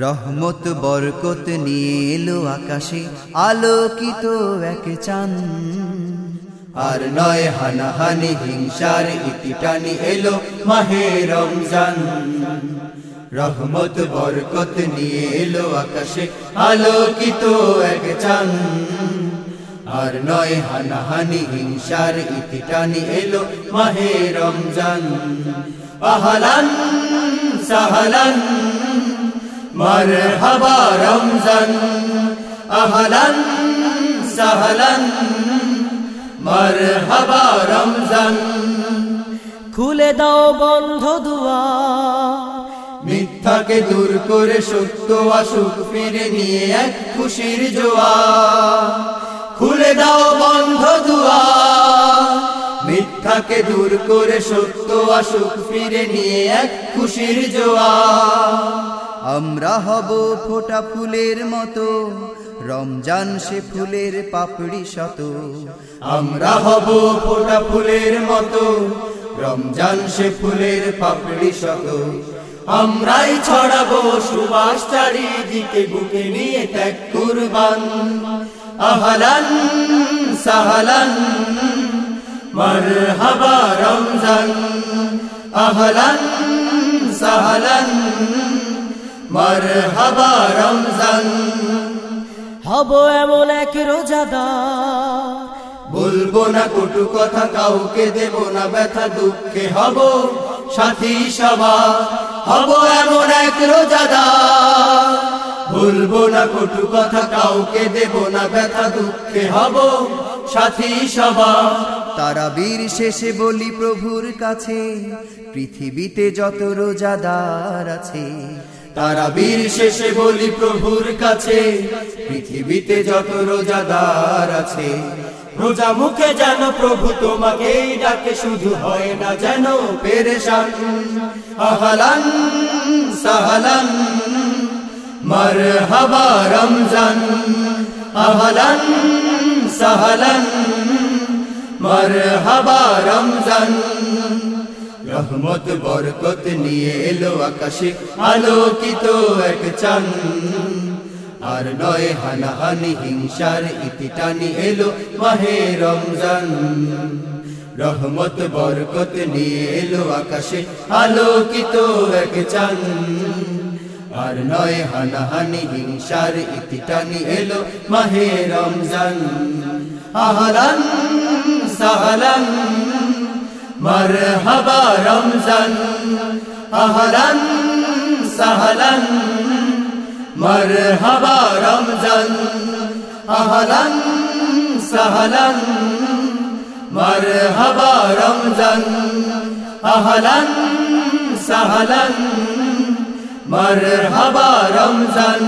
রহমত, বরকত নিয়ে এলো আকাশে আলোকিত এক চান আর নয় হানাহানি, হিংসার ইতিটানি এলো মাহে রমজান। রহমত, বরকত নিয়ে এলো আকাশে আলোকিত এক চান আর নয় হানাহানি, হিংসার ইতিটানি এলো মাহে রমজান। আহলান সাহলান মারহাবা রমজান আহলান সাহলান মারহাবা রমজান। খুলে দাও বন্ধ দুয়া। মিথ্যাকে দূর করে সত্য আসুক ফিরে নিয়ে এক খুশির জোয়া। খুলে দাও বন্ধ দুয়া। মিথ্যাকে দূর করে সত্য আসুক ফিরে নিয়ে এক খুশির জোয়া। আমরা হব ফোটা ফুলের মতো, রমজান সে ফুলের পাপড়ি শত। আমরা হব ফোটা ফুলের মতো, রমজান সে ফুলের পাপড়ি শত। আমরাই ছড়াবো সুবাস চারিদিকে, বুকে নিয়ে ত্যাগ কুরবান। আহলান সাহলান, মারহাবা রমজান। আহলান সাহলান। মারহাবা রমজান। হব এমন এক রোজাদার। বলব না কটু কথা কাউকে দেব না ব্যথা দুঃখে হব সাথী সবা হব এমন এক রোজাদার। বলব না কটু কথা কাউকে দেব না ব্যথা দুঃখে হব সাথী সবা তারা বীর শেষে বলি প্রভুর কাছে পৃথিবীতে যত রোজাদার আছে তারা বীর শেষে বলি প্রভুর কাছে। পৃথিবীতে যত রোজাদার আছে, রোজা মুখে যেন প্রভু তোমাকে ডাকে, শুধু হয় না যেন পেরেশান। আহলান সাহলান, মারহাবা রমজান। আহলান সাহলান, মারহাবা রমজান। রহমত, বরকত নিয়ে এলো আকাশে আলোকিত এক চান আর নয় হানাহানি, হিংসার ইতি টানি এলো মাহে রমজান। রহমত, বরকত নিয়ে এলো আকাশে আলোকিত এক চান আর নয় হানাহানি, হিংসার ইতি টানি এলো মাহে রমজান। আহলান সাহলান মারহাবা রমজান আহলান সাহলান মারহাবা রমজান আহলান সাহলান মারহাবা রমজান আহলান সাহলান মারহাবা রমজান